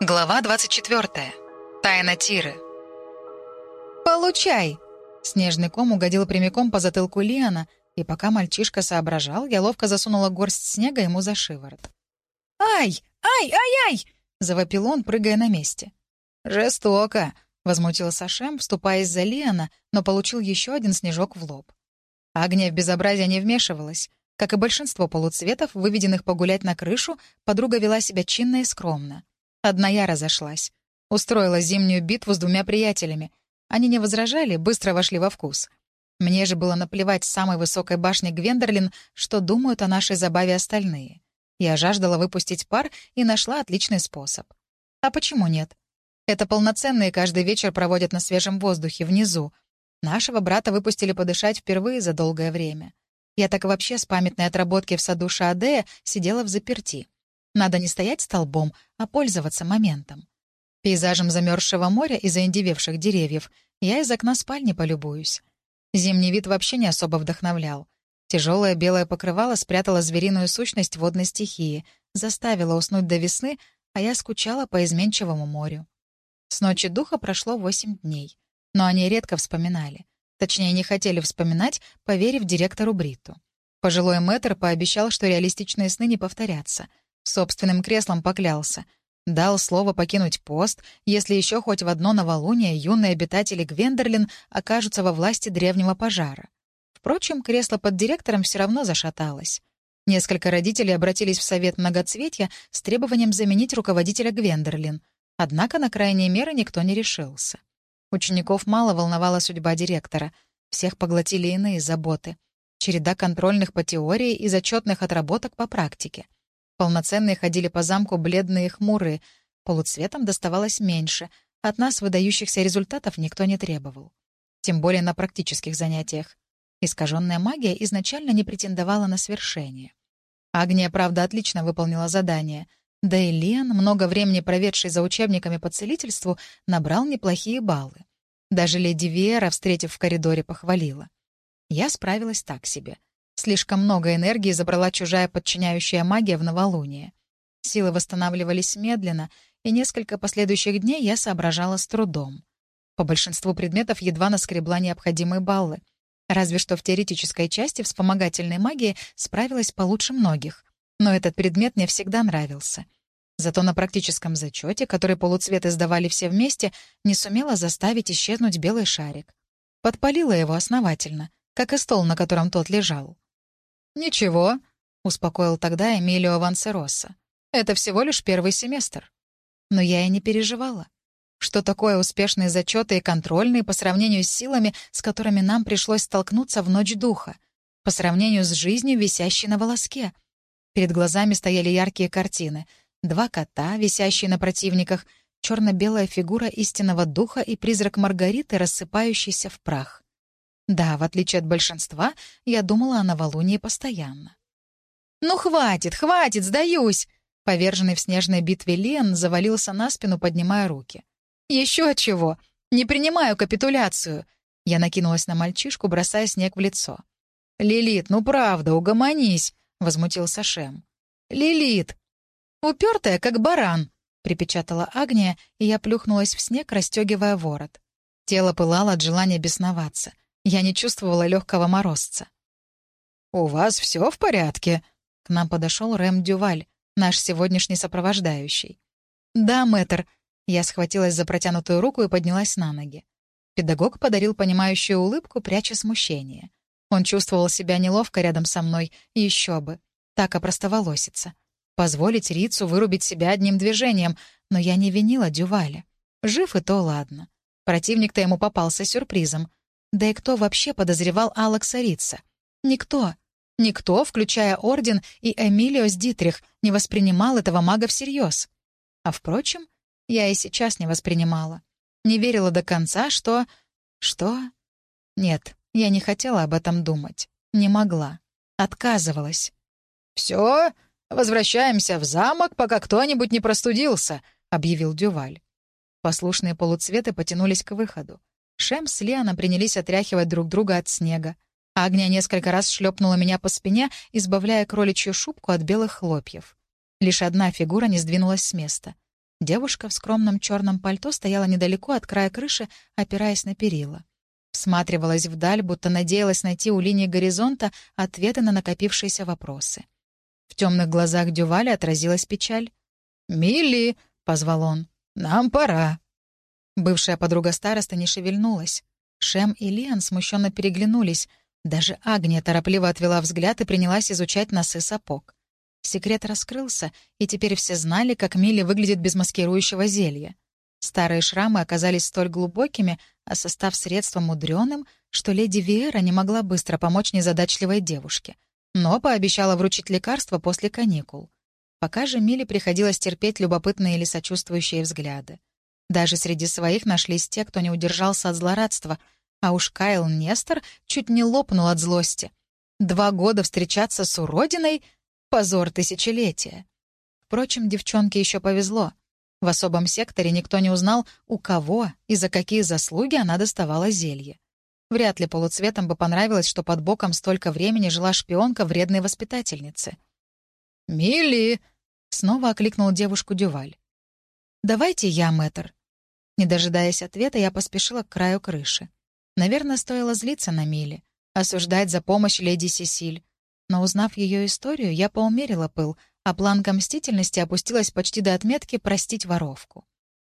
Глава 24. Тайна Тиры. «Получай!» Снежный ком угодил прямиком по затылку Лиана, и пока мальчишка соображал, я ловко засунула горсть снега ему за шиворот. «Ай! Ай! Ай-ай!» — завопил он, прыгая на месте. «Жестоко!» — возмутился Шем, вступаясь за Лиана, но получил еще один снежок в лоб. Агния в безобразие не вмешивалась. Как и большинство полуцветов, выведенных погулять на крышу, подруга вела себя чинно и скромно. Одна я разошлась. Устроила зимнюю битву с двумя приятелями. Они не возражали, быстро вошли во вкус. Мне же было наплевать с самой высокой башни Гвендерлин, что думают о нашей забаве остальные. Я жаждала выпустить пар и нашла отличный способ. А почему нет? Это полноценные каждый вечер проводят на свежем воздухе, внизу. Нашего брата выпустили подышать впервые за долгое время. Я так вообще с памятной отработки в саду Шаадея сидела в заперти. Надо не стоять столбом, а пользоваться моментом. Пейзажем замерзшего моря и заиндевевших деревьев я из окна спальни полюбуюсь. Зимний вид вообще не особо вдохновлял. Тяжелое белое покрывало спрятало звериную сущность водной стихии, заставило уснуть до весны, а я скучала по изменчивому морю. С ночи духа прошло восемь дней, но они редко вспоминали. Точнее, не хотели вспоминать, поверив директору Бриту. Пожилой мэтр пообещал, что реалистичные сны не повторятся — Собственным креслом поклялся. Дал слово покинуть пост, если еще хоть в одно новолуние юные обитатели Гвендерлин окажутся во власти древнего пожара. Впрочем, кресло под директором все равно зашаталось. Несколько родителей обратились в Совет Многоцветья с требованием заменить руководителя Гвендерлин. Однако на крайние меры никто не решился. Учеников мало волновала судьба директора. Всех поглотили иные заботы. Череда контрольных по теории и зачетных отработок по практике — Полноценные ходили по замку бледные и хмурые. Полуцветом доставалось меньше. От нас выдающихся результатов никто не требовал. Тем более на практических занятиях. Искаженная магия изначально не претендовала на свершение. Агния, правда, отлично выполнила задание. Да и Лен, много времени проведший за учебниками по целительству, набрал неплохие баллы. Даже леди Вера, встретив в коридоре, похвалила. Я справилась так себе. Слишком много энергии забрала чужая подчиняющая магия в новолуние. Силы восстанавливались медленно, и несколько последующих дней я соображала с трудом. По большинству предметов едва наскребла необходимые баллы. Разве что в теоретической части вспомогательной магии справилась получше многих. Но этот предмет мне всегда нравился. Зато на практическом зачете, который полуцветы сдавали все вместе, не сумела заставить исчезнуть белый шарик. Подпалила его основательно, как и стол, на котором тот лежал. «Ничего», — успокоил тогда Эмилио Вансероса. «Это всего лишь первый семестр». Но я и не переживала. Что такое успешные зачеты и контрольные по сравнению с силами, с которыми нам пришлось столкнуться в ночь духа? По сравнению с жизнью, висящей на волоске? Перед глазами стояли яркие картины. Два кота, висящие на противниках, черно-белая фигура истинного духа и призрак Маргариты, рассыпающийся в прах. Да, в отличие от большинства, я думала о новолунии постоянно. «Ну хватит, хватит, сдаюсь!» Поверженный в снежной битве Лен завалился на спину, поднимая руки. «Еще чего! Не принимаю капитуляцию!» Я накинулась на мальчишку, бросая снег в лицо. «Лилит, ну правда, угомонись!» — возмутился Шем. «Лилит!» «Упертая, как баран!» — припечатала Агния, и я плюхнулась в снег, расстегивая ворот. Тело пылало от желания бесноваться. Я не чувствовала легкого морозца. «У вас все в порядке?» К нам подошел Рэм Дюваль, наш сегодняшний сопровождающий. «Да, мэтр». Я схватилась за протянутую руку и поднялась на ноги. Педагог подарил понимающую улыбку, пряча смущение. Он чувствовал себя неловко рядом со мной, еще бы. Так опростоволоситься. Позволить Рицу вырубить себя одним движением, но я не винила Дюваля. Жив и то ладно. Противник-то ему попался сюрпризом. Да и кто вообще подозревал Алекса Рица? Никто. Никто, включая Орден и Эмилио с Дитрих, не воспринимал этого мага всерьез. А впрочем, я и сейчас не воспринимала. Не верила до конца, что... Что? Нет, я не хотела об этом думать. Не могла. Отказывалась. «Все, возвращаемся в замок, пока кто-нибудь не простудился», — объявил Дюваль. Послушные полуцветы потянулись к выходу. Шем с Леоном принялись отряхивать друг друга от снега. Агния несколько раз шлепнула меня по спине, избавляя кроличью шубку от белых хлопьев. Лишь одна фигура не сдвинулась с места. Девушка в скромном черном пальто стояла недалеко от края крыши, опираясь на перила. Всматривалась вдаль, будто надеялась найти у линии горизонта ответы на накопившиеся вопросы. В темных глазах Дюваля отразилась печаль. «Милли!» — позвал он. «Нам пора!» Бывшая подруга староста не шевельнулась. Шем и Лиан смущенно переглянулись. Даже Агния торопливо отвела взгляд и принялась изучать носы сапог. Секрет раскрылся, и теперь все знали, как Милли выглядит без маскирующего зелья. Старые шрамы оказались столь глубокими, а состав средства мудреным, что леди Виера не могла быстро помочь незадачливой девушке, но пообещала вручить лекарство после каникул. Пока же Миле приходилось терпеть любопытные или сочувствующие взгляды. Даже среди своих нашлись те, кто не удержался от злорадства, а уж Кайл Нестор чуть не лопнул от злости. Два года встречаться с уродиной — позор тысячелетия. Впрочем, девчонке еще повезло. В особом секторе никто не узнал, у кого и за какие заслуги она доставала зелье. Вряд ли полуцветом бы понравилось, что под боком столько времени жила шпионка вредной воспитательницы. «Милли!» — снова окликнул девушку Дюваль. «Давайте я, мэтр». Не дожидаясь ответа, я поспешила к краю крыши. Наверное, стоило злиться на Милли, осуждать за помощь леди Сесиль. Но узнав ее историю, я поумерила пыл, а планка мстительности опустилась почти до отметки «простить воровку».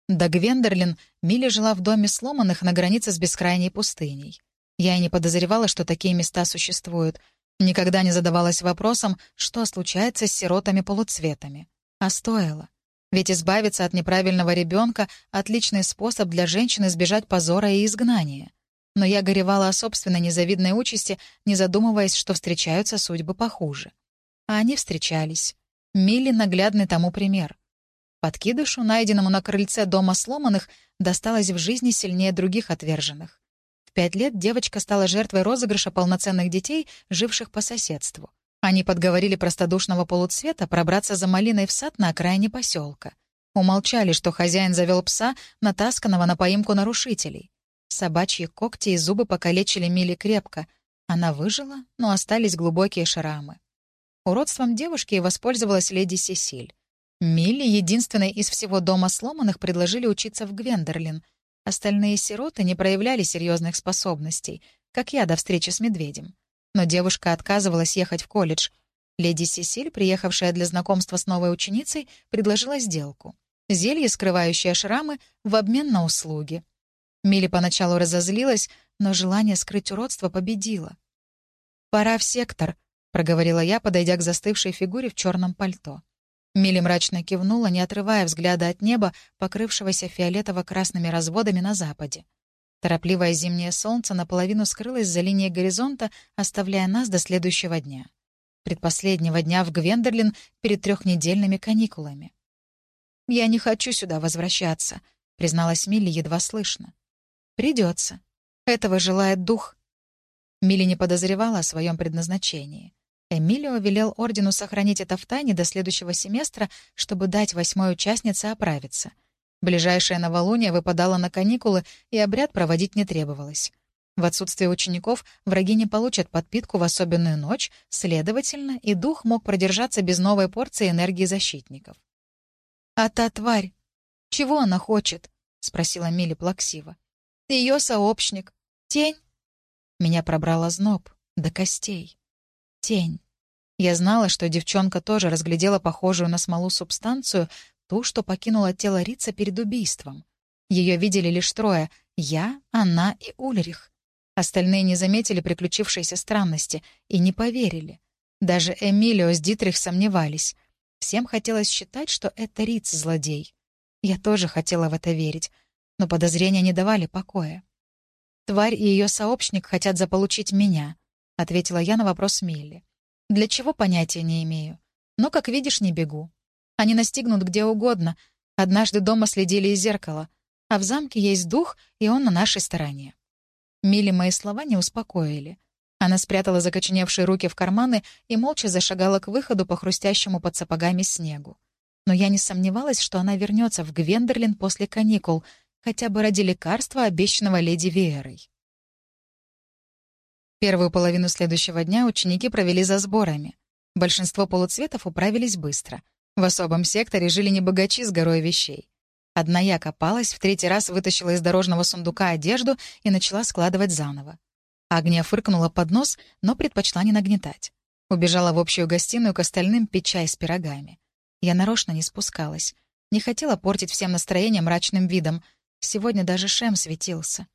До Гвендерлин Милли жила в доме сломанных на границе с бескрайней пустыней. Я и не подозревала, что такие места существуют. Никогда не задавалась вопросом, что случается с сиротами-полуцветами. А стоило. Ведь избавиться от неправильного ребенка — отличный способ для женщины избежать позора и изгнания. Но я горевала о собственной незавидной участи, не задумываясь, что встречаются судьбы похуже. А они встречались. Милли — наглядный тому пример. Подкидышу, найденному на крыльце дома сломанных, досталось в жизни сильнее других отверженных. В пять лет девочка стала жертвой розыгрыша полноценных детей, живших по соседству. Они подговорили простодушного полуцвета пробраться за малиной в сад на окраине поселка. Умолчали, что хозяин завел пса, натасканного на поимку нарушителей. Собачьи когти и зубы покалечили Мили крепко. Она выжила, но остались глубокие шрамы. Уродством девушки воспользовалась леди Сесиль. Милли, единственной из всего дома сломанных, предложили учиться в Гвендерлин. Остальные сироты не проявляли серьезных способностей, как я до встречи с медведем. Но девушка отказывалась ехать в колледж. Леди Сесиль, приехавшая для знакомства с новой ученицей, предложила сделку. Зелье, скрывающее шрамы, в обмен на услуги. Милли поначалу разозлилась, но желание скрыть уродство победило. «Пора в сектор», — проговорила я, подойдя к застывшей фигуре в черном пальто. Милли мрачно кивнула, не отрывая взгляда от неба, покрывшегося фиолетово-красными разводами на западе. Торопливое зимнее солнце наполовину скрылось за линией горизонта, оставляя нас до следующего дня. Предпоследнего дня в Гвендерлин перед трехнедельными каникулами. «Я не хочу сюда возвращаться», — призналась Милли едва слышно. «Придется. Этого желает дух». Милли не подозревала о своем предназначении. Эмилио велел ордену сохранить это в тайне до следующего семестра, чтобы дать восьмой участнице оправиться. Ближайшее новолуние выпадало на каникулы, и обряд проводить не требовалось. В отсутствие учеников враги не получат подпитку в особенную ночь, следовательно, и дух мог продержаться без новой порции энергии защитников. «А та тварь? Чего она хочет?» — спросила Милли плаксиво. «Ее сообщник. Тень?» Меня пробрала зноб до костей. Тень. Я знала, что девчонка тоже разглядела похожую на смолу субстанцию, ту, что покинула тело Рица перед убийством. Ее видели лишь трое — я, она и Ульрих. Остальные не заметили приключившейся странности и не поверили. Даже Эмилио с Дитрих сомневались. Всем хотелось считать, что это Риц злодей. Я тоже хотела в это верить, но подозрения не давали покоя. Тварь и ее сообщник хотят заполучить меня —— ответила я на вопрос Милли. «Для чего, понятия не имею. Но, как видишь, не бегу. Они настигнут где угодно. Однажды дома следили из зеркала. А в замке есть дух, и он на нашей стороне». Милли мои слова не успокоили. Она спрятала закоченевшие руки в карманы и молча зашагала к выходу по хрустящему под сапогами снегу. Но я не сомневалась, что она вернется в Гвендерлин после каникул, хотя бы ради лекарства, обещанного леди Веерой. Первую половину следующего дня ученики провели за сборами. Большинство полуцветов управились быстро. В особом секторе жили не богачи с горой вещей. Одна я копалась, в третий раз вытащила из дорожного сундука одежду и начала складывать заново. Агния фыркнула под нос, но предпочла не нагнетать. Убежала в общую гостиную к остальным пить чай с пирогами. Я нарочно не спускалась. Не хотела портить всем настроение мрачным видом. Сегодня даже Шем светился.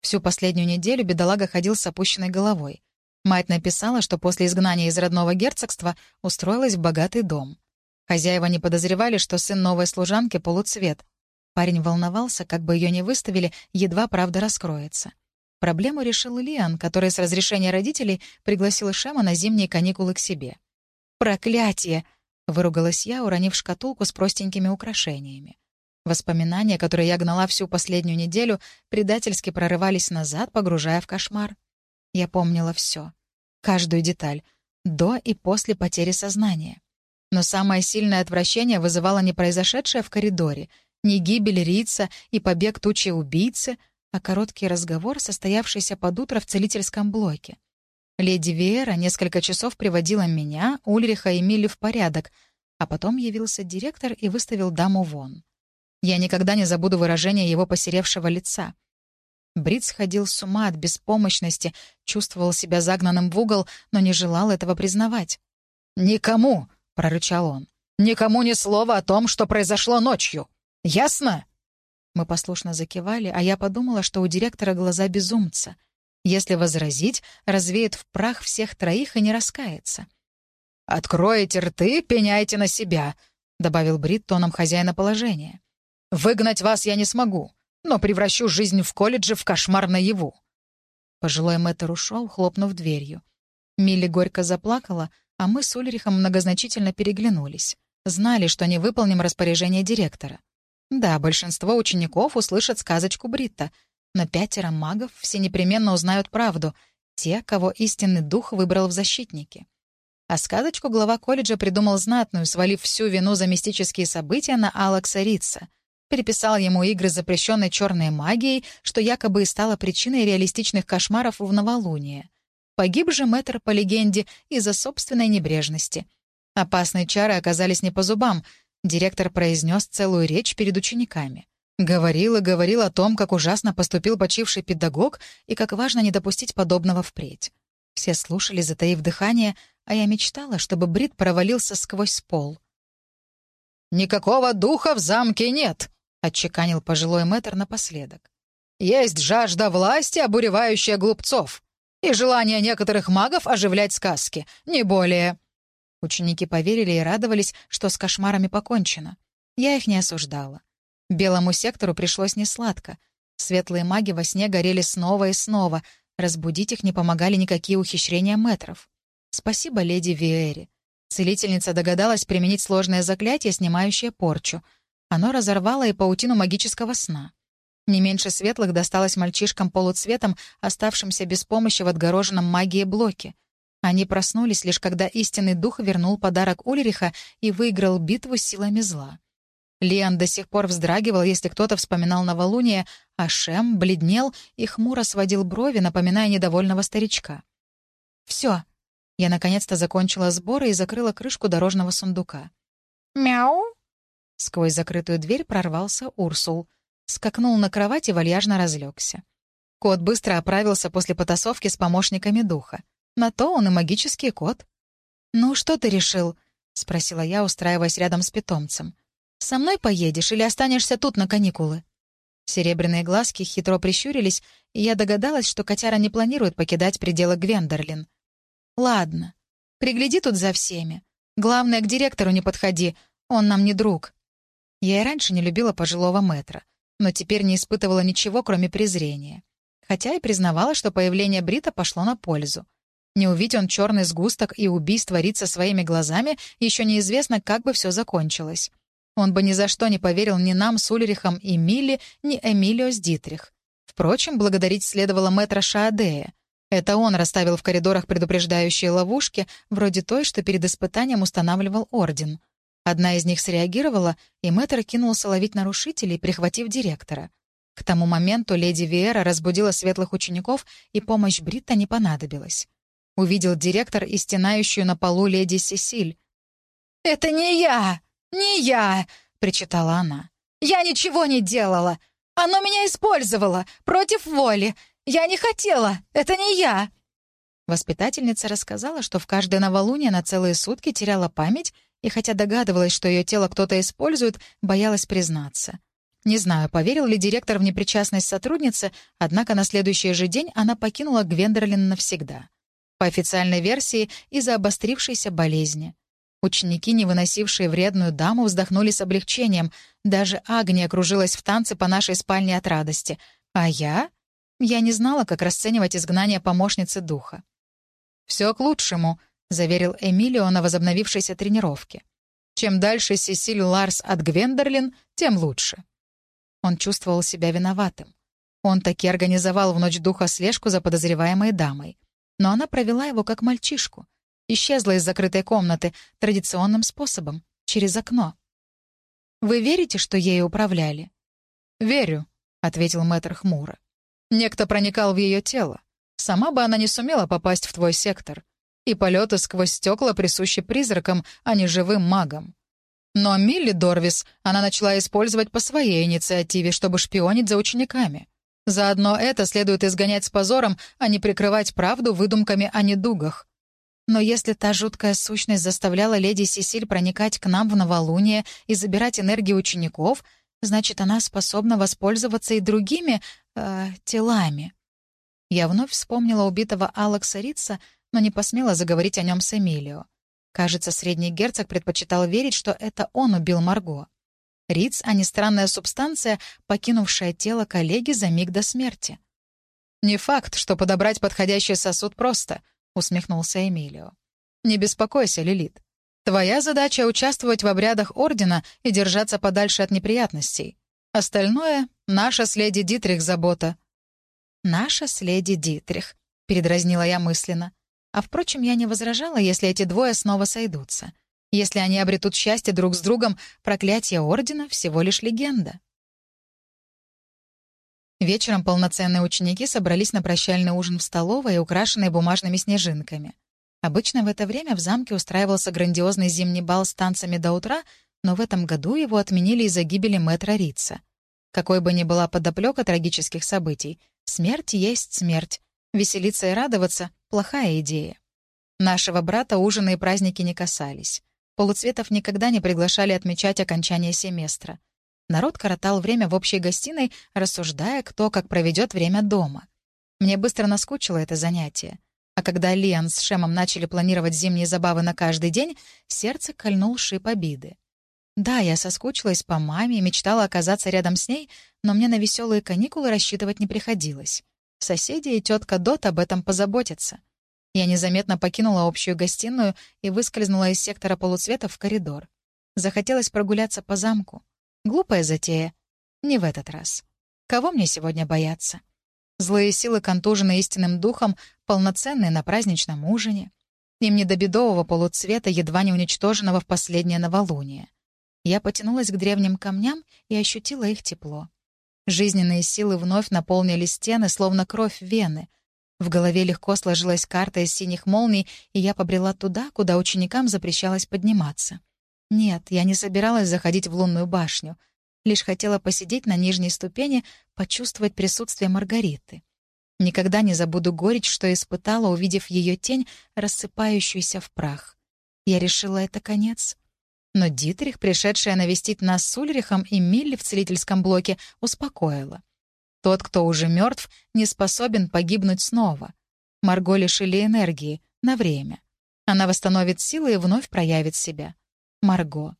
Всю последнюю неделю бедолага ходил с опущенной головой. Мать написала, что после изгнания из родного герцогства устроилась в богатый дом. Хозяева не подозревали, что сын новой служанки — полуцвет. Парень волновался, как бы ее не выставили, едва правда раскроется. Проблему решил Лиан, который с разрешения родителей пригласил Шема на зимние каникулы к себе. «Проклятие!» — выругалась я, уронив шкатулку с простенькими украшениями. Воспоминания, которые я гнала всю последнюю неделю, предательски прорывались назад, погружая в кошмар. Я помнила все, каждую деталь, до и после потери сознания. Но самое сильное отвращение вызывало не произошедшее в коридоре, не гибель Рица и побег тучи убийцы, а короткий разговор, состоявшийся под утро в целительском блоке. Леди Веера несколько часов приводила меня, Ульриха и Милли в порядок, а потом явился директор и выставил даму вон. Я никогда не забуду выражение его посеревшего лица. Брит сходил с ума от беспомощности, чувствовал себя загнанным в угол, но не желал этого признавать. «Никому!» — прорычал он. «Никому ни слова о том, что произошло ночью! Ясно?» Мы послушно закивали, а я подумала, что у директора глаза безумца. Если возразить, развеет в прах всех троих и не раскается. «Откроете рты, пеняйте на себя», — добавил Брит тоном хозяина положения. «Выгнать вас я не смогу, но превращу жизнь в колледже в кошмар наяву». Пожилой мэтр ушел, хлопнув дверью. Милли горько заплакала, а мы с Ульрихом многозначительно переглянулись. Знали, что не выполним распоряжение директора. Да, большинство учеников услышат сказочку Бритта, но пятеро магов все непременно узнают правду, те, кого истинный дух выбрал в защитники. А сказочку глава колледжа придумал знатную, свалив всю вину за мистические события на Алекса Ритса. Переписал ему игры запрещенной черной магией, что якобы и стало причиной реалистичных кошмаров в новолуние. Погиб же мэтр, по легенде, из-за собственной небрежности. Опасные чары оказались не по зубам — Директор произнес целую речь перед учениками. Говорил и говорил о том, как ужасно поступил почивший педагог и как важно не допустить подобного впредь. Все слушали, затаив дыхание, а я мечтала, чтобы Брит провалился сквозь пол. «Никакого духа в замке нет», — отчеканил пожилой мэтр напоследок. «Есть жажда власти, обуревающая глупцов, и желание некоторых магов оживлять сказки, не более». Ученики поверили и радовались, что с кошмарами покончено. Я их не осуждала. Белому сектору пришлось несладко. Светлые маги во сне горели снова и снова. Разбудить их не помогали никакие ухищрения метров. Спасибо леди Виэри. Целительница догадалась применить сложное заклятие, снимающее порчу. Оно разорвало и паутину магического сна. Не меньше светлых досталось мальчишкам-полуцветам, оставшимся без помощи в отгороженном магии блоке. Они проснулись лишь когда истинный дух вернул подарок Ульриха и выиграл битву силами зла. Лиан до сих пор вздрагивал, если кто-то вспоминал новолуние, а Шем бледнел и хмуро сводил брови, напоминая недовольного старичка. «Все». Я наконец-то закончила сборы и закрыла крышку дорожного сундука. «Мяу!» Сквозь закрытую дверь прорвался Урсул. Скакнул на кровать и вальяжно разлегся. Кот быстро оправился после потасовки с помощниками духа. На то он и магический кот. «Ну, что ты решил?» — спросила я, устраиваясь рядом с питомцем. «Со мной поедешь или останешься тут на каникулы?» Серебряные глазки хитро прищурились, и я догадалась, что котяра не планирует покидать пределы Гвендерлин. «Ладно. Пригляди тут за всеми. Главное, к директору не подходи, он нам не друг». Я и раньше не любила пожилого мэтра, но теперь не испытывала ничего, кроме презрения. Хотя и признавала, что появление Брита пошло на пользу. Не увидеть он черный сгусток и убийство Рица своими глазами, еще неизвестно, как бы все закончилось. Он бы ни за что не поверил ни нам с Ульрихом и Милли, ни Эмилио с Дитрих. Впрочем, благодарить следовало мэтра Шаадея. Это он расставил в коридорах предупреждающие ловушки, вроде той, что перед испытанием устанавливал Орден. Одна из них среагировала, и мэтр кинулся ловить нарушителей, прихватив директора. К тому моменту леди Виера разбудила светлых учеников, и помощь Бритта не понадобилась увидел директор и стенающую на полу леди Сесиль. «Это не я! Не я!» — причитала она. Я ничего не делала! Оно меня использовало! Против воли! Я не хотела! Это не я!» Воспитательница рассказала, что в каждое новолуние на целые сутки теряла память и, хотя догадывалась, что ее тело кто-то использует, боялась признаться. Не знаю, поверил ли директор в непричастность сотрудницы, однако на следующий же день она покинула Гвендерлин навсегда. По официальной версии, из-за обострившейся болезни. Ученики, не выносившие вредную даму, вздохнули с облегчением. Даже Агния кружилась в танце по нашей спальне от радости. А я? Я не знала, как расценивать изгнание помощницы духа. «Все к лучшему», — заверил Эмилио на возобновившейся тренировке. «Чем дальше Сесиль Ларс от Гвендерлин, тем лучше». Он чувствовал себя виноватым. Он таки организовал в ночь духа слежку за подозреваемой дамой. Но она провела его как мальчишку. Исчезла из закрытой комнаты традиционным способом, через окно. «Вы верите, что ею управляли?» «Верю», — ответил мэтр хмуро. «Некто проникал в ее тело. Сама бы она не сумела попасть в твой сектор. И полеты сквозь стекла присущи призракам, а не живым магам. Но Милли Дорвис она начала использовать по своей инициативе, чтобы шпионить за учениками. Заодно это следует изгонять с позором, а не прикрывать правду выдумками о недугах. Но если та жуткая сущность заставляла леди Сесиль проникать к нам в новолуние и забирать энергию учеников, значит, она способна воспользоваться и другими... Э, телами. Я вновь вспомнила убитого Алекса Рица, но не посмела заговорить о нем с Эмилио. Кажется, средний герцог предпочитал верить, что это он убил Марго. Риц, а не странная субстанция, покинувшая тело коллеги за миг до смерти. «Не факт, что подобрать подходящий сосуд просто», — усмехнулся Эмилио. «Не беспокойся, Лилит. Твоя задача — участвовать в обрядах Ордена и держаться подальше от неприятностей. Остальное — наша с леди Дитрих забота». «Наша с леди Дитрих», — передразнила я мысленно. А впрочем, я не возражала, если эти двое снова сойдутся. Если они обретут счастье друг с другом, проклятие Ордена — всего лишь легенда. Вечером полноценные ученики собрались на прощальный ужин в столовой, украшенной бумажными снежинками. Обычно в это время в замке устраивался грандиозный зимний бал с танцами до утра, но в этом году его отменили из-за гибели мэтра Рица. Какой бы ни была подоплека трагических событий, смерть есть смерть, Веселиться и радоваться — плохая идея. Нашего брата ужины и праздники не касались. Полуцветов никогда не приглашали отмечать окончание семестра. Народ коротал время в общей гостиной, рассуждая, кто как проведет время дома. Мне быстро наскучило это занятие. А когда Лиан с Шемом начали планировать зимние забавы на каждый день, сердце кольнул шип обиды. Да, я соскучилась по маме и мечтала оказаться рядом с ней, но мне на веселые каникулы рассчитывать не приходилось. Соседи и тетка Дот об этом позаботятся. Я незаметно покинула общую гостиную и выскользнула из сектора полуцветов в коридор. Захотелось прогуляться по замку. Глупая затея. Не в этот раз. Кого мне сегодня бояться? Злые силы, контужены истинным духом, полноценные на праздничном ужине. Им не до бедового полуцвета, едва не уничтоженного в последнее новолуние. Я потянулась к древним камням и ощутила их тепло. Жизненные силы вновь наполнили стены, словно кровь вены. В голове легко сложилась карта из синих молний, и я побрела туда, куда ученикам запрещалось подниматься. Нет, я не собиралась заходить в лунную башню. Лишь хотела посидеть на нижней ступени, почувствовать присутствие Маргариты. Никогда не забуду горечь, что испытала, увидев ее тень, рассыпающуюся в прах. Я решила, это конец. Но Дитрих, пришедшая навестить нас с Ульрихом и Милли в целительском блоке, успокоила. Тот, кто уже мертв, не способен погибнуть снова. Марго лишили энергии на время. Она восстановит силы и вновь проявит себя. Марго.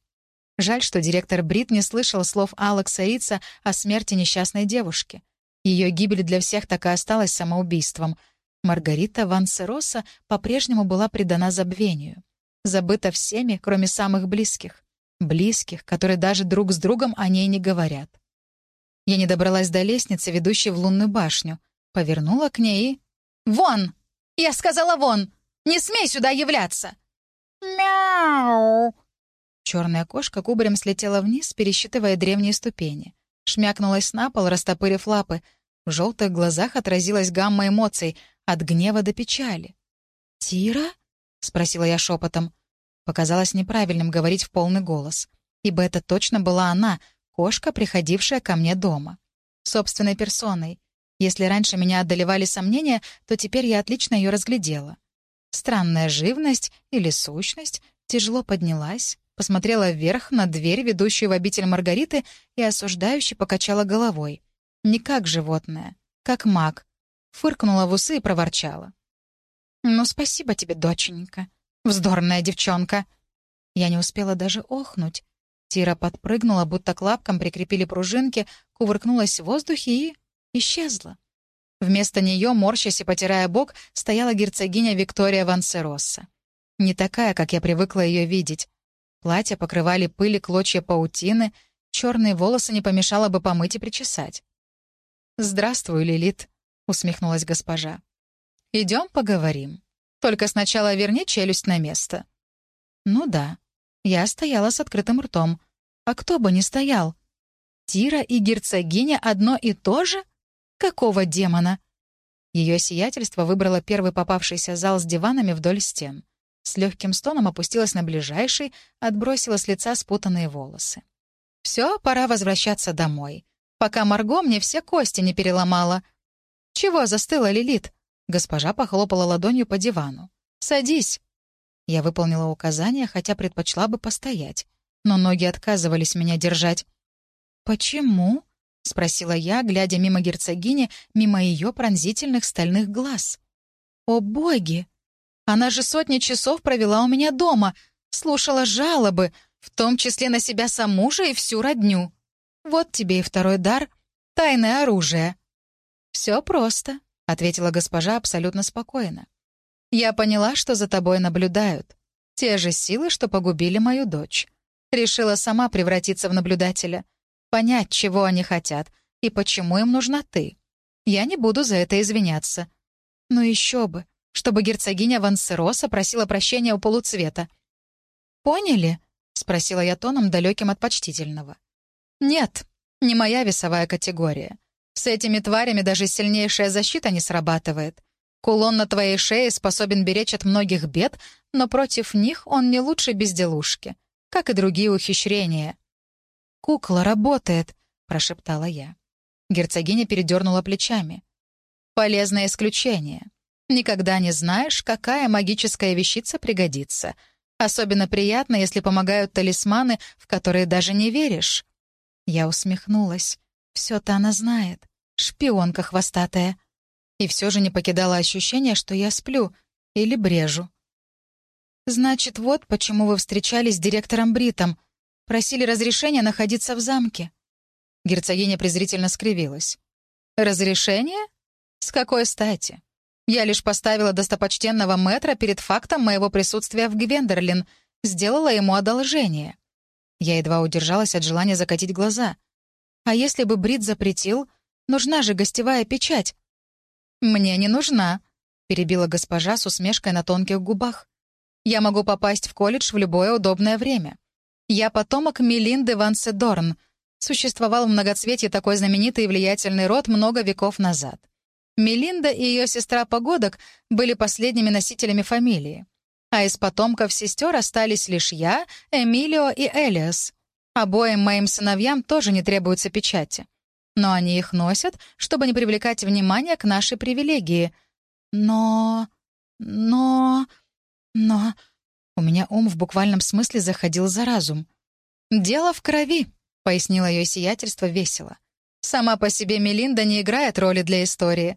Жаль, что директор Брит не слышал слов Алекса Рица о смерти несчастной девушки. Ее гибель для всех так и осталась самоубийством. Маргарита Вансероса по-прежнему была предана забвению забыта всеми, кроме самых близких. Близких, которые даже друг с другом о ней не говорят. Я не добралась до лестницы, ведущей в лунную башню. Повернула к ней и... «Вон! Я сказала вон! Не смей сюда являться!» «Мяу!» Черная кошка кубарем слетела вниз, пересчитывая древние ступени. Шмякнулась на пол, растопырив лапы. В желтых глазах отразилась гамма эмоций, от гнева до печали. «Тира?» — спросила я шепотом. Показалось неправильным говорить в полный голос, ибо это точно была она, Кошка, приходившая ко мне дома. Собственной персоной. Если раньше меня одолевали сомнения, то теперь я отлично ее разглядела. Странная живность или сущность тяжело поднялась, посмотрела вверх на дверь, ведущую в обитель Маргариты, и осуждающе покачала головой. Не как животное, как маг. Фыркнула в усы и проворчала. «Ну, спасибо тебе, доченька. Вздорная девчонка». Я не успела даже охнуть. Тира подпрыгнула, будто к лапкам прикрепили пружинки, кувыркнулась в воздухе и исчезла. Вместо нее, морщась и потирая бок, стояла герцогиня Виктория Вансеросса. Не такая, как я привыкла ее видеть. Платья покрывали пыли клочья паутины, черные волосы не помешало бы помыть и причесать. «Здравствуй, Лилит», — усмехнулась госпожа. «Идем поговорим. Только сначала верни челюсть на место». «Ну да». Я стояла с открытым ртом. А кто бы не стоял? Тира и герцогиня одно и то же? Какого демона? Ее сиятельство выбрало первый попавшийся зал с диванами вдоль стен. С легким стоном опустилась на ближайший, отбросила с лица спутанные волосы. «Все, пора возвращаться домой. Пока Марго мне все кости не переломала». «Чего застыла Лилит?» Госпожа похлопала ладонью по дивану. «Садись». Я выполнила указание, хотя предпочла бы постоять. Но ноги отказывались меня держать. «Почему?» — спросила я, глядя мимо герцогини, мимо ее пронзительных стальных глаз. «О боги! Она же сотни часов провела у меня дома, слушала жалобы, в том числе на себя саму же и всю родню. Вот тебе и второй дар — тайное оружие». «Все просто», — ответила госпожа абсолютно спокойно. «Я поняла, что за тобой наблюдают. Те же силы, что погубили мою дочь. Решила сама превратиться в наблюдателя. Понять, чего они хотят и почему им нужна ты. Я не буду за это извиняться. Но еще бы, чтобы герцогиня Вансероса просила прощения у полуцвета. «Поняли?» — спросила я тоном, далеким от почтительного. «Нет, не моя весовая категория. С этими тварями даже сильнейшая защита не срабатывает. Кулон на твоей шее способен беречь от многих бед, но против них он не лучше безделушки, как и другие ухищрения». «Кукла работает», — прошептала я. Герцогиня передернула плечами. «Полезное исключение. Никогда не знаешь, какая магическая вещица пригодится. Особенно приятно, если помогают талисманы, в которые даже не веришь». Я усмехнулась. Все-то она знает. Шпионка хвостатая. И все же не покидало ощущение, что я сплю или брежу. «Значит, вот почему вы встречались с директором Бритом. Просили разрешения находиться в замке». Герцогиня презрительно скривилась. «Разрешение? С какой стати? Я лишь поставила достопочтенного мэтра перед фактом моего присутствия в Гвендерлин, сделала ему одолжение. Я едва удержалась от желания закатить глаза. А если бы Брит запретил, нужна же гостевая печать. «Мне не нужна», — перебила госпожа с усмешкой на тонких губах. «Я могу попасть в колледж в любое удобное время. Я потомок Мелинды Ванседорн. Существовал в многоцветии такой знаменитый и влиятельный род много веков назад. Мелинда и ее сестра Погодок были последними носителями фамилии. А из потомков сестер остались лишь я, Эмилио и Элиас. Обоим моим сыновьям тоже не требуется печати. Но они их носят, чтобы не привлекать внимание к нашей привилегии. Но... но... но... У меня ум в буквальном смысле заходил за разум. «Дело в крови», — пояснило ее сиятельство весело. Сама по себе Мелинда не играет роли для истории.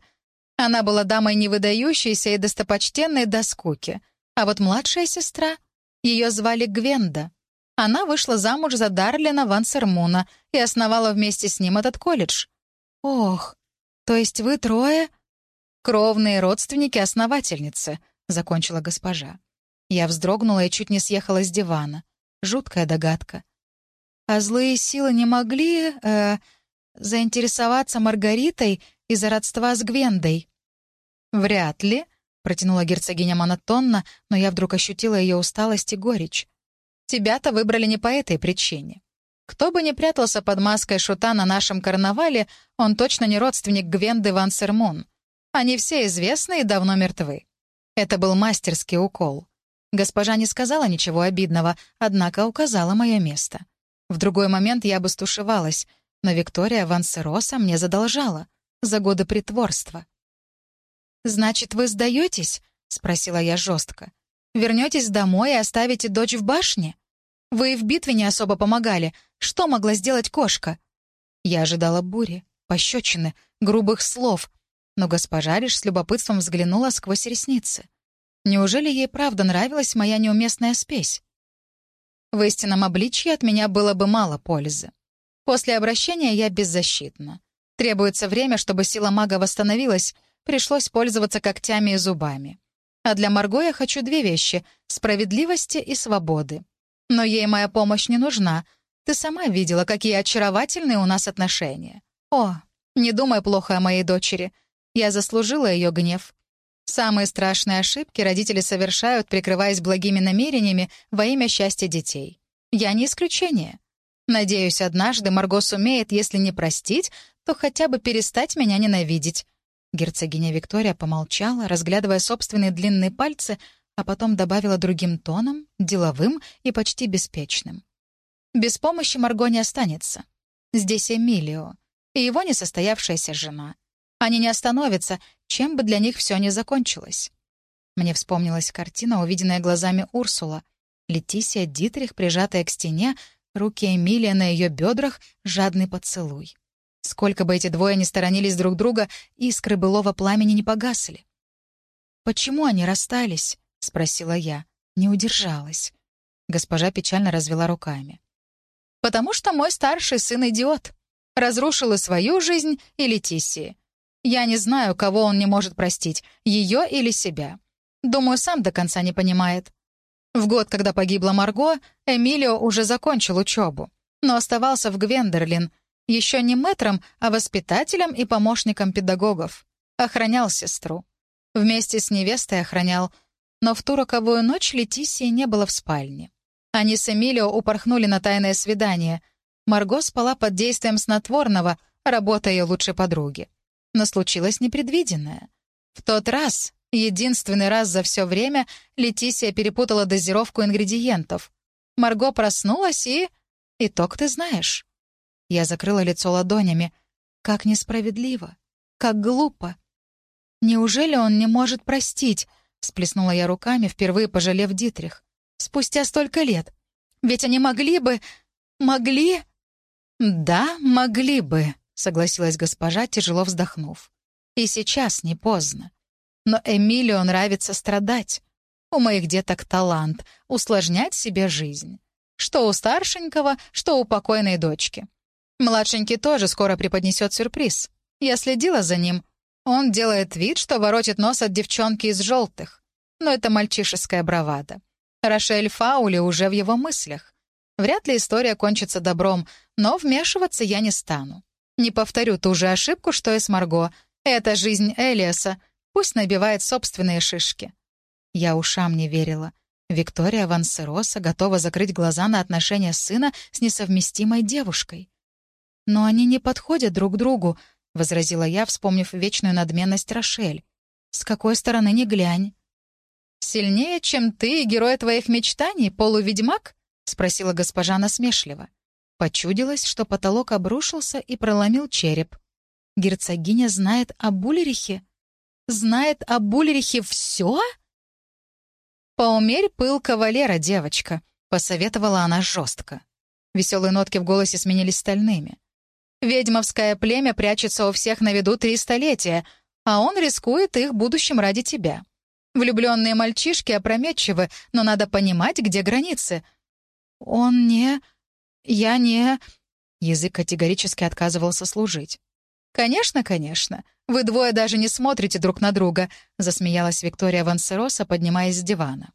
Она была дамой невыдающейся и достопочтенной до скуки. А вот младшая сестра, ее звали Гвенда. Она вышла замуж за Дарлина Вансермуна и основала вместе с ним этот колледж. «Ох, то есть вы трое...» «Кровные родственники основательницы», — закончила госпожа. Я вздрогнула и чуть не съехала с дивана. Жуткая догадка. А злые силы не могли... Э, заинтересоваться Маргаритой из-за родства с Гвендой. «Вряд ли», — протянула герцогиня монотонно, но я вдруг ощутила ее усталость и горечь. «Тебя-то выбрали не по этой причине. Кто бы ни прятался под маской шута на нашем карнавале, он точно не родственник Гвенды Ван Сермон. Они все известны и давно мертвы». Это был мастерский укол. Госпожа не сказала ничего обидного, однако указала мое место. В другой момент я бы стушевалась, но Виктория Вансероса мне задолжала за годы притворства. «Значит, вы сдаетесь?» — спросила я жестко. «Вернетесь домой и оставите дочь в башне? Вы и в битве не особо помогали. Что могла сделать кошка?» Я ожидала бури, пощечины, грубых слов, но госпожа лишь с любопытством взглянула сквозь ресницы. Неужели ей правда нравилась моя неуместная спесь? В истинном обличье от меня было бы мало пользы. После обращения я беззащитна. Требуется время, чтобы сила мага восстановилась, пришлось пользоваться когтями и зубами. А для Марго я хочу две вещи — справедливости и свободы. Но ей моя помощь не нужна. Ты сама видела, какие очаровательные у нас отношения. О, не думай плохо о моей дочери. Я заслужила ее гнев. Самые страшные ошибки родители совершают, прикрываясь благими намерениями во имя счастья детей. Я не исключение. Надеюсь, однажды Марго сумеет, если не простить, то хотя бы перестать меня ненавидеть. Герцогиня Виктория помолчала, разглядывая собственные длинные пальцы, а потом добавила другим тоном, деловым и почти беспечным. «Без помощи Марго не останется. Здесь Эмилио и его несостоявшаяся жена. Они не остановятся, чем бы для них все не закончилось». Мне вспомнилась картина, увиденная глазами Урсула. Летисия Дитрих, прижатая к стене, руки Эмилия на ее бедрах, жадный поцелуй. Сколько бы эти двое ни сторонились друг друга, искры былого пламени не погасли. «Почему они расстались?» — спросила я. Не удержалась. Госпожа печально развела руками. «Потому что мой старший сын — идиот. Разрушил и свою жизнь, и Летисии. Я не знаю, кого он не может простить, ее или себя. Думаю, сам до конца не понимает. В год, когда погибла Марго, Эмилио уже закончил учебу, но оставался в Гвендерлин, еще не мэтром, а воспитателем и помощником педагогов. Охранял сестру. Вместе с невестой охранял. Но в ту роковую ночь Летисии не было в спальне. Они с Эмилио упорхнули на тайное свидание. Марго спала под действием снотворного, работая ее лучшей подруги. Но случилось непредвиденное. В тот раз, единственный раз за все время, Летисия перепутала дозировку ингредиентов. Марго проснулась и... Итог ты знаешь. Я закрыла лицо ладонями. Как несправедливо. Как глупо. Неужели он не может простить? Всплеснула я руками, впервые пожалев Дитрих. Спустя столько лет. Ведь они могли бы... Могли... Да, могли бы, согласилась госпожа, тяжело вздохнув. И сейчас не поздно. Но Эмилио нравится страдать. У моих деток талант — усложнять себе жизнь. Что у старшенького, что у покойной дочки. Младшенький тоже скоро преподнесет сюрприз. Я следила за ним. Он делает вид, что воротит нос от девчонки из желтых. Но это мальчишеская бравада. Рошель Фаули уже в его мыслях. Вряд ли история кончится добром, но вмешиваться я не стану. Не повторю ту же ошибку, что и с Марго. Это жизнь Элиаса. Пусть набивает собственные шишки. Я ушам не верила. Виктория Вансероса готова закрыть глаза на отношения сына с несовместимой девушкой. «Но они не подходят друг другу», — возразила я, вспомнив вечную надменность Рошель. «С какой стороны ни глянь». «Сильнее, чем ты герой твоих мечтаний, полуведьмак?» — спросила госпожа насмешливо. Почудилось, что потолок обрушился и проломил череп. «Герцогиня знает о Булерихе? Знает о Булерихе все?» «Поумерь пыл кавалера, девочка», — посоветовала она жестко. Веселые нотки в голосе сменились стальными. Ведьмовское племя прячется у всех на виду три столетия, а он рискует их будущим ради тебя. Влюбленные мальчишки опрометчивы, но надо понимать, где границы. Он не... Я не... Язык категорически отказывался служить. «Конечно, конечно. Вы двое даже не смотрите друг на друга», — засмеялась Виктория Вансероса, поднимаясь с дивана.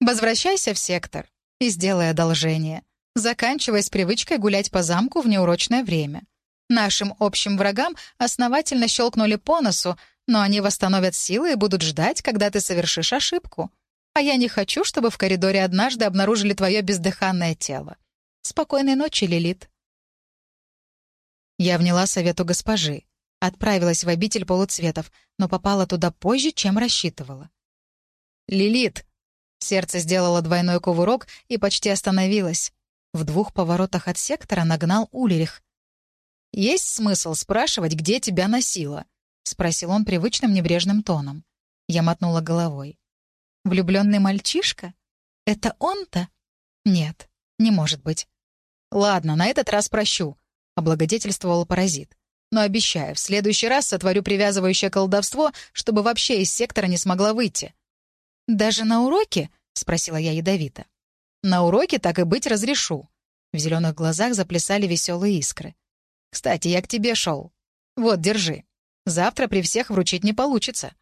«Возвращайся в сектор и сделай одолжение. Заканчивай с привычкой гулять по замку в неурочное время. Нашим общим врагам основательно щелкнули по носу, но они восстановят силы и будут ждать, когда ты совершишь ошибку. А я не хочу, чтобы в коридоре однажды обнаружили твое бездыханное тело. Спокойной ночи, Лилит. Я вняла совету госпожи. Отправилась в обитель полуцветов, но попала туда позже, чем рассчитывала. «Лилит!» Сердце сделало двойной кувырок и почти остановилось. В двух поворотах от сектора нагнал Улерих. «Есть смысл спрашивать, где тебя носило?» — спросил он привычным небрежным тоном. Я мотнула головой. «Влюбленный мальчишка? Это он-то?» «Нет, не может быть». «Ладно, на этот раз прощу», — облагодетельствовал паразит. «Но обещаю, в следующий раз сотворю привязывающее колдовство, чтобы вообще из сектора не смогла выйти». «Даже на уроке?» — спросила я ядовито. «На уроке так и быть разрешу». В зеленых глазах заплясали веселые искры. «Кстати, я к тебе шел. Вот, держи. Завтра при всех вручить не получится».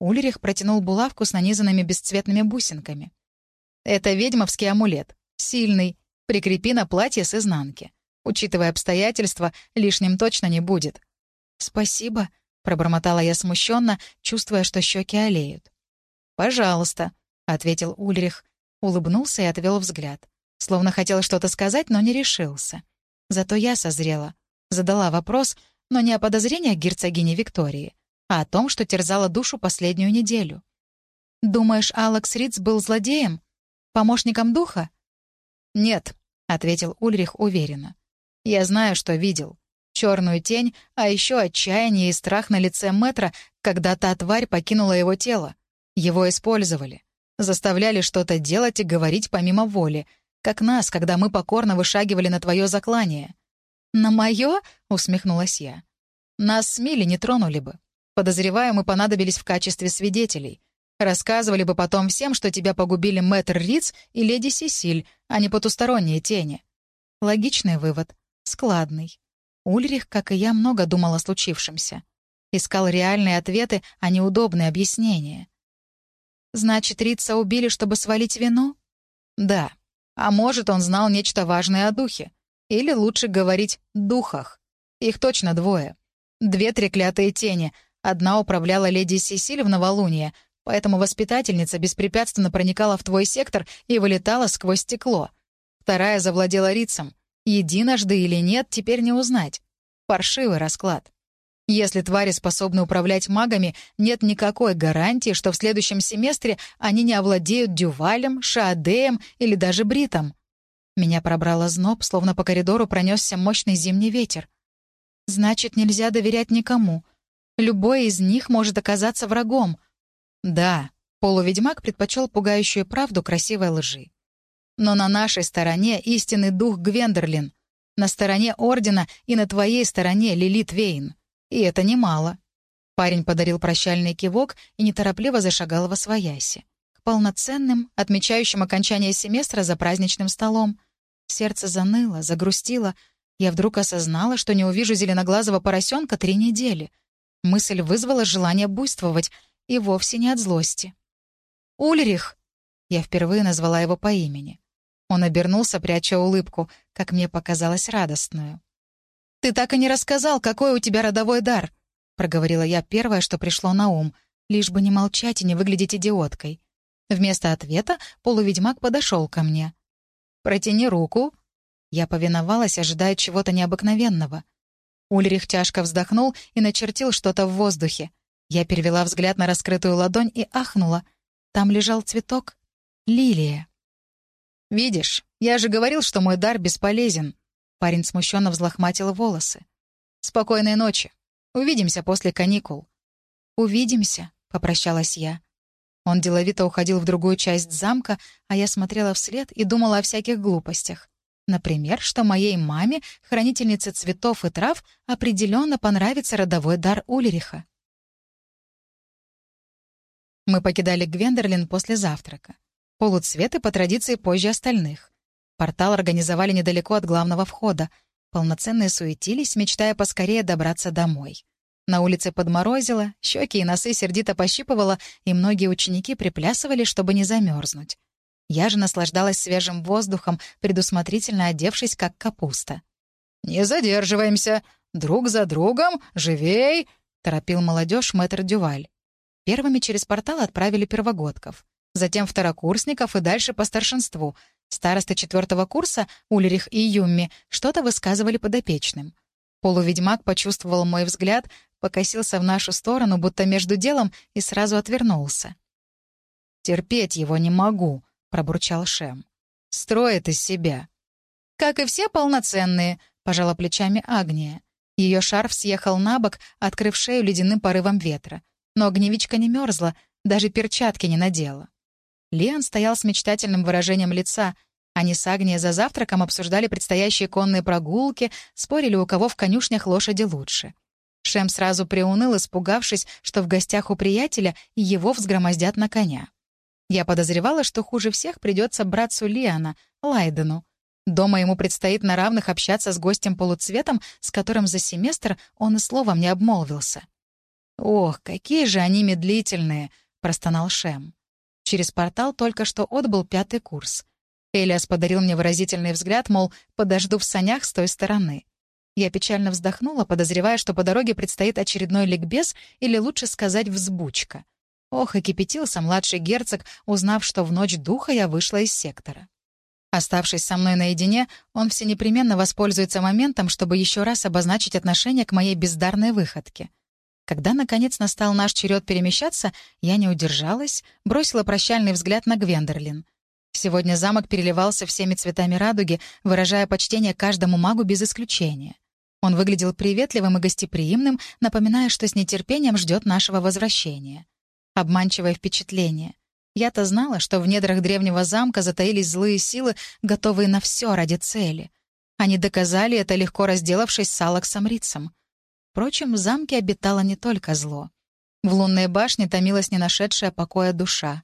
Ульрих протянул булавку с нанизанными бесцветными бусинками. «Это ведьмовский амулет. Сильный. Прикрепи на платье с изнанки. Учитывая обстоятельства, лишним точно не будет». «Спасибо», — пробормотала я смущенно, чувствуя, что щеки олеют. «Пожалуйста», — ответил Ульрих, улыбнулся и отвел взгляд. Словно хотел что-то сказать, но не решился. Зато я созрела. Задала вопрос, но не о подозрениях герцогини Виктории, а о том, что терзала душу последнюю неделю. «Думаешь, Алекс Ридс был злодеем? Помощником духа?» «Нет», — ответил Ульрих уверенно. «Я знаю, что видел. Черную тень, а еще отчаяние и страх на лице Мэтра, когда та тварь покинула его тело. Его использовали. Заставляли что-то делать и говорить помимо воли, как нас, когда мы покорно вышагивали на твое заклание. «На мое?» — усмехнулась я. «Нас с Милли не тронули бы. Подозреваю, мы понадобились в качестве свидетелей. Рассказывали бы потом всем, что тебя погубили мэтр Риц и леди Сесиль, а не потусторонние тени». Логичный вывод. Складный. Ульрих, как и я, много думал о случившемся. Искал реальные ответы, а не удобные объяснения. Значит, Рица убили, чтобы свалить вину? Да. А может, он знал нечто важное о духе. Или лучше говорить «духах». Их точно двое. Две треклятые тени. Одна управляла леди Сесиль в новолуние, поэтому воспитательница беспрепятственно проникала в твой сектор и вылетала сквозь стекло. Вторая завладела Рицем. Единожды или нет, теперь не узнать. Паршивый расклад. Если твари способны управлять магами, нет никакой гарантии, что в следующем семестре они не овладеют Дювалем, Шаадеем или даже Бритом. Меня пробрало зноб, словно по коридору пронесся мощный зимний ветер. Значит, нельзя доверять никому. Любой из них может оказаться врагом. Да, полуведьмак предпочел пугающую правду красивой лжи. Но на нашей стороне истинный дух Гвендерлин. На стороне Ордена и на твоей стороне Лилит Вейн. И это немало. Парень подарил прощальный кивок и неторопливо зашагал во свояси. Полноценным, отмечающим окончание семестра за праздничным столом. Сердце заныло, загрустило. Я вдруг осознала, что не увижу зеленоглазого поросенка три недели. Мысль вызвала желание буйствовать, и вовсе не от злости. «Ульрих!» Я впервые назвала его по имени. Он обернулся, пряча улыбку, как мне показалось радостную. «Ты так и не рассказал, какой у тебя родовой дар», — проговорила я первое, что пришло на ум, лишь бы не молчать и не выглядеть идиоткой. Вместо ответа полуведьмак подошел ко мне. «Протяни руку». Я повиновалась, ожидая чего-то необыкновенного. Ульрих тяжко вздохнул и начертил что-то в воздухе. Я перевела взгляд на раскрытую ладонь и ахнула. Там лежал цветок. Лилия. «Видишь, я же говорил, что мой дар бесполезен», Парень смущенно взлохматил волосы. «Спокойной ночи. Увидимся после каникул». «Увидимся», — попрощалась я. Он деловито уходил в другую часть замка, а я смотрела вслед и думала о всяких глупостях. Например, что моей маме, хранительнице цветов и трав, определенно понравится родовой дар Ульриха. Мы покидали Гвендерлин после завтрака. Полуцветы по традиции позже остальных. Портал организовали недалеко от главного входа. Полноценные суетились, мечтая поскорее добраться домой. На улице подморозило, щеки и носы сердито пощипывало, и многие ученики приплясывали, чтобы не замерзнуть. Я же наслаждалась свежим воздухом, предусмотрительно одевшись, как капуста. «Не задерживаемся! Друг за другом! Живей!» — торопил молодежь мэтр Дюваль. Первыми через портал отправили первогодков, затем второкурсников и дальше по старшинству — Старосты четвертого курса, Ульрих и Юмми, что-то высказывали подопечным. Полуведьмак почувствовал мой взгляд, покосился в нашу сторону, будто между делом, и сразу отвернулся. «Терпеть его не могу», — пробурчал Шем. «Строит из себя». «Как и все полноценные», — пожала плечами Агния. Ее шарф съехал на бок, открыв шею ледяным порывом ветра. Но огневичка не мерзла, даже перчатки не надела. Леон стоял с мечтательным выражением лица. Они с Агнией за завтраком обсуждали предстоящие конные прогулки, спорили, у кого в конюшнях лошади лучше. Шем сразу приуныл, испугавшись, что в гостях у приятеля его взгромоздят на коня. Я подозревала, что хуже всех придется братцу Лиана, Лайдену. Дома ему предстоит на равных общаться с гостем-полуцветом, с которым за семестр он и словом не обмолвился. «Ох, какие же они медлительные!» — простонал Шем. Через портал только что отбыл пятый курс. Элиас подарил мне выразительный взгляд, мол, подожду в санях с той стороны. Я печально вздохнула, подозревая, что по дороге предстоит очередной ликбез или, лучше сказать, взбучка. Ох, и кипятился младший герцог, узнав, что в ночь духа я вышла из сектора. Оставшись со мной наедине, он все непременно воспользуется моментом, чтобы еще раз обозначить отношение к моей бездарной выходке. Когда, наконец, настал наш черед перемещаться, я не удержалась, бросила прощальный взгляд на Гвендерлин. Сегодня замок переливался всеми цветами радуги, выражая почтение каждому магу без исключения. Он выглядел приветливым и гостеприимным, напоминая, что с нетерпением ждет нашего возвращения. Обманчивое впечатление. Я-то знала, что в недрах древнего замка затаились злые силы, готовые на все ради цели. Они доказали это, легко разделавшись с Алаксом Рицем. Впрочем, в замке обитало не только зло. В лунной башне томилась не нашедшая покоя душа.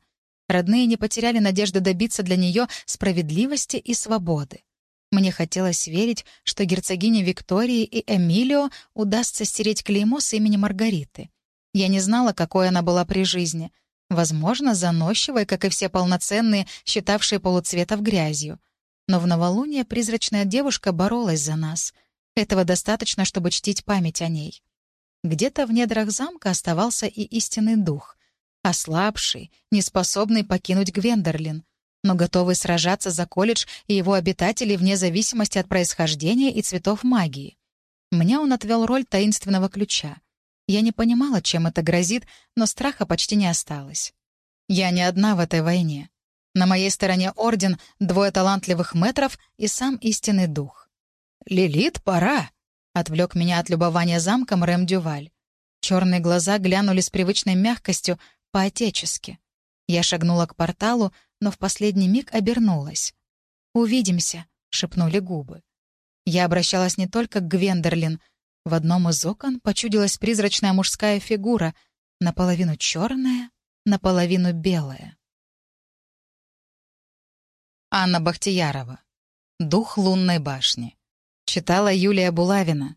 Родные не потеряли надежды добиться для нее справедливости и свободы. Мне хотелось верить, что герцогине Виктории и Эмилио удастся стереть клеймо с имени Маргариты. Я не знала, какой она была при жизни. Возможно, заносчивой, как и все полноценные, считавшие полуцветов грязью. Но в новолуние призрачная девушка боролась за нас. Этого достаточно, чтобы чтить память о ней. Где-то в недрах замка оставался и истинный дух. Ослабший, неспособный покинуть Гвендерлин, но готовый сражаться за колледж и его обитателей вне зависимости от происхождения и цветов магии. Мне он отвел роль таинственного ключа — я не понимала, чем это грозит, но страха почти не осталось. Я не одна в этой войне. На моей стороне Орден, двое талантливых метров и сам истинный дух. «Лилит, пора!» — отвлек меня от любования замком Рэм Дюваль. Черные глаза глянули с привычной мягкостью, по-отечески. Я шагнула к порталу, но в последний миг обернулась. «Увидимся», — шепнули губы. Я обращалась не только к Гвендерлин, в одном из окон почудилась призрачная мужская фигура, наполовину черная, наполовину белая. Анна Бахтиярова. «Дух лунной башни». Читала Юлия Булавина.